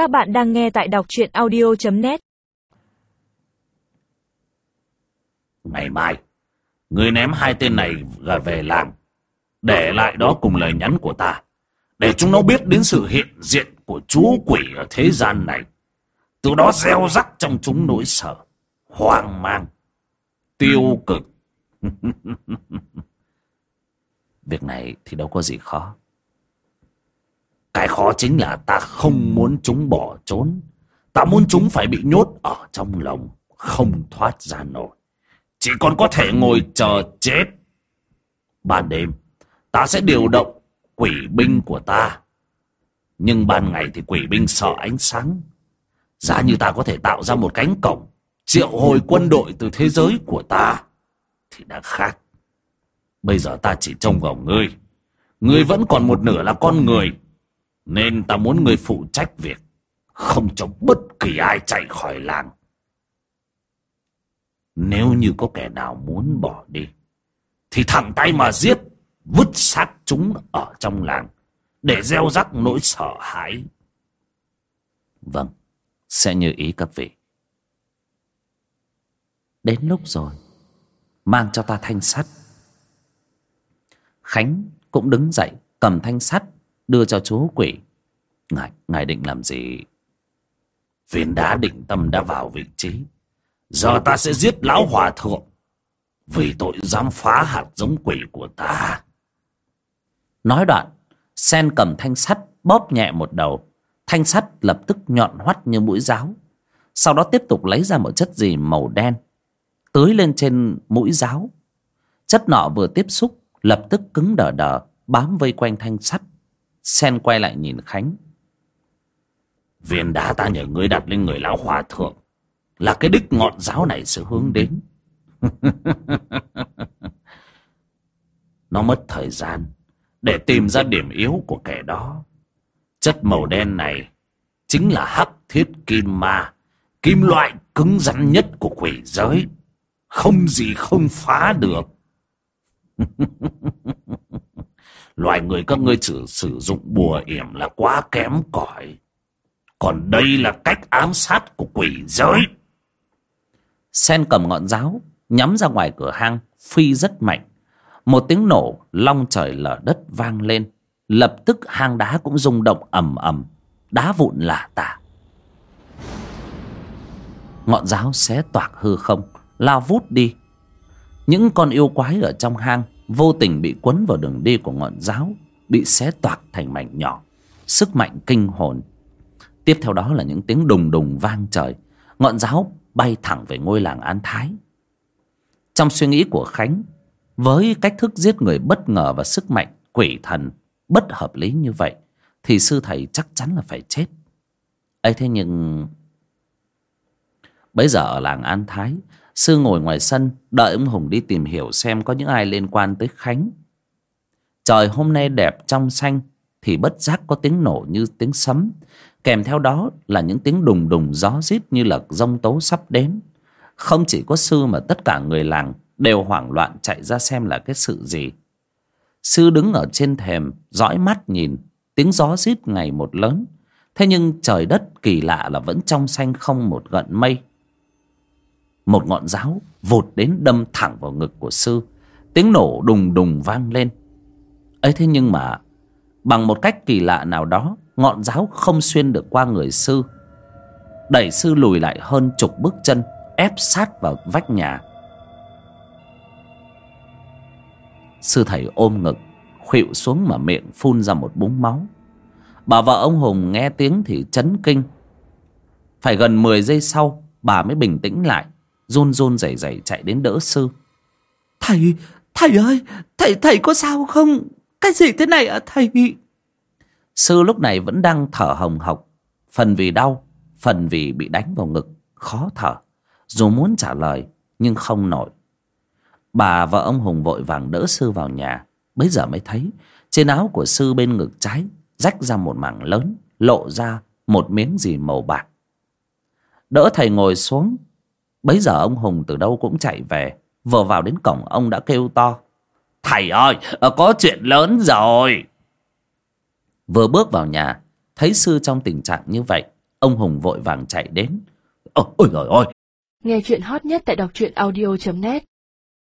Các bạn đang nghe tại đọc truyện audio.net Ngày mai, ngươi ném hai tên này về làng, để lại đó cùng lời nhắn của ta, để chúng nó biết đến sự hiện diện của chú quỷ ở thế gian này. Từ đó gieo rắc trong chúng nỗi sợ, hoang mang, tiêu cực. Việc này thì đâu có gì khó. Cái khó chính là ta không muốn chúng bỏ trốn. Ta muốn chúng phải bị nhốt ở trong lồng, không thoát ra nổi. Chỉ còn có thể ngồi chờ chết. Ban đêm, ta sẽ điều động quỷ binh của ta. Nhưng ban ngày thì quỷ binh sợ ánh sáng. Giá như ta có thể tạo ra một cánh cổng, triệu hồi quân đội từ thế giới của ta, thì đã khác. Bây giờ ta chỉ trông vào ngươi. Ngươi vẫn còn một nửa là con người. Nên ta muốn người phụ trách việc. Không cho bất kỳ ai chạy khỏi làng. Nếu như có kẻ nào muốn bỏ đi. Thì thẳng tay mà giết. Vứt xác chúng ở trong làng. Để gieo rắc nỗi sợ hãi. Vâng. Sẽ như ý các vị. Đến lúc rồi. Mang cho ta thanh sắt Khánh cũng đứng dậy cầm thanh sắt đưa cho chú quỷ. Ngài, ngài định làm gì? Viên đá định tâm đã vào vị trí. Giờ ta sẽ giết lão hòa thượng vì tội dám phá hạt giống quỷ của ta. Nói đoạn, sen cầm thanh sắt bóp nhẹ một đầu. Thanh sắt lập tức nhọn hoắt như mũi giáo. Sau đó tiếp tục lấy ra một chất gì màu đen. Tưới lên trên mũi giáo. Chất nọ vừa tiếp xúc lập tức cứng đờ đờ bám vây quanh thanh sắt sen quay lại nhìn khánh. Viên đá ta nhờ ngươi đặt lên người lão hòa thượng. Là cái đích ngọn giáo này sẽ hướng đến. Nó mất thời gian để tìm ra điểm yếu của kẻ đó. Chất màu đen này chính là hắc thiết kim ma, kim loại cứng rắn nhất của quỷ giới. Không gì không phá được. Loài người các ngươi sử, sử dụng bùa yểm là quá kém cỏi. Còn đây là cách ám sát của quỷ giới. Sen cầm ngọn giáo, nhắm ra ngoài cửa hang, phi rất mạnh. Một tiếng nổ, long trời lở đất vang lên. Lập tức hang đá cũng rung động ầm ầm, đá vụn lả tả. Ngọn giáo xé toạc hư không, lao vút đi. Những con yêu quái ở trong hang vô tình bị quấn vào đường đi của ngọn giáo, bị xé toạc thành mảnh nhỏ. Sức mạnh kinh hồn. Tiếp theo đó là những tiếng đùng đùng vang trời. Ngọn giáo bay thẳng về ngôi làng an thái. Trong suy nghĩ của khánh, với cách thức giết người bất ngờ và sức mạnh quỷ thần bất hợp lý như vậy, thì sư thầy chắc chắn là phải chết. Ấy thế nhưng, bấy giờ ở làng an thái Sư ngồi ngoài sân, Đợi ông Hùng đi tìm hiểu xem có những ai liên quan tới Khánh. Trời hôm nay đẹp trong xanh, Thì bất giác có tiếng nổ như tiếng sấm. Kèm theo đó là những tiếng đùng đùng gió rít như là rông tố sắp đến. Không chỉ có sư mà tất cả người làng Đều hoảng loạn chạy ra xem là cái sự gì. Sư đứng ở trên thềm, Dõi mắt nhìn, Tiếng gió rít ngày một lớn. Thế nhưng trời đất kỳ lạ là vẫn trong xanh không một gợn mây một ngọn giáo vụt đến đâm thẳng vào ngực của sư. Tiếng nổ đùng đùng vang lên. Ấy thế nhưng mà, bằng một cách kỳ lạ nào đó, ngọn giáo không xuyên được qua người sư. Đẩy sư lùi lại hơn chục bước chân, ép sát vào vách nhà. Sư thầy ôm ngực, khuỵu xuống mà miệng phun ra một búng máu. Bà vợ ông hùng nghe tiếng thì chấn kinh. Phải gần mười giây sau, bà mới bình tĩnh lại run run rẩy rẩy chạy đến đỡ sư. Thầy thầy ơi thầy thầy có sao không? Cái gì thế này ạ thầy? Sư lúc này vẫn đang thở hồng hộc phần vì đau phần vì bị đánh vào ngực khó thở. Dù muốn trả lời nhưng không nổi. Bà và ông hùng vội vàng đỡ sư vào nhà. Bấy giờ mới thấy trên áo của sư bên ngực trái rách ra một mảng lớn lộ ra một miếng gì màu bạc. Đỡ thầy ngồi xuống bấy giờ ông hùng từ đâu cũng chạy về. Vừa vào đến cổng, ông đã kêu to. Thầy ơi ờ, có chuyện lớn rồi. Vừa bước vào nhà, thấy sư trong tình trạng như vậy, ông hùng vội vàng chạy đến. Ôi ôi rồi ôi Nghe chuyện hot nhất tại đọc truyện audio.net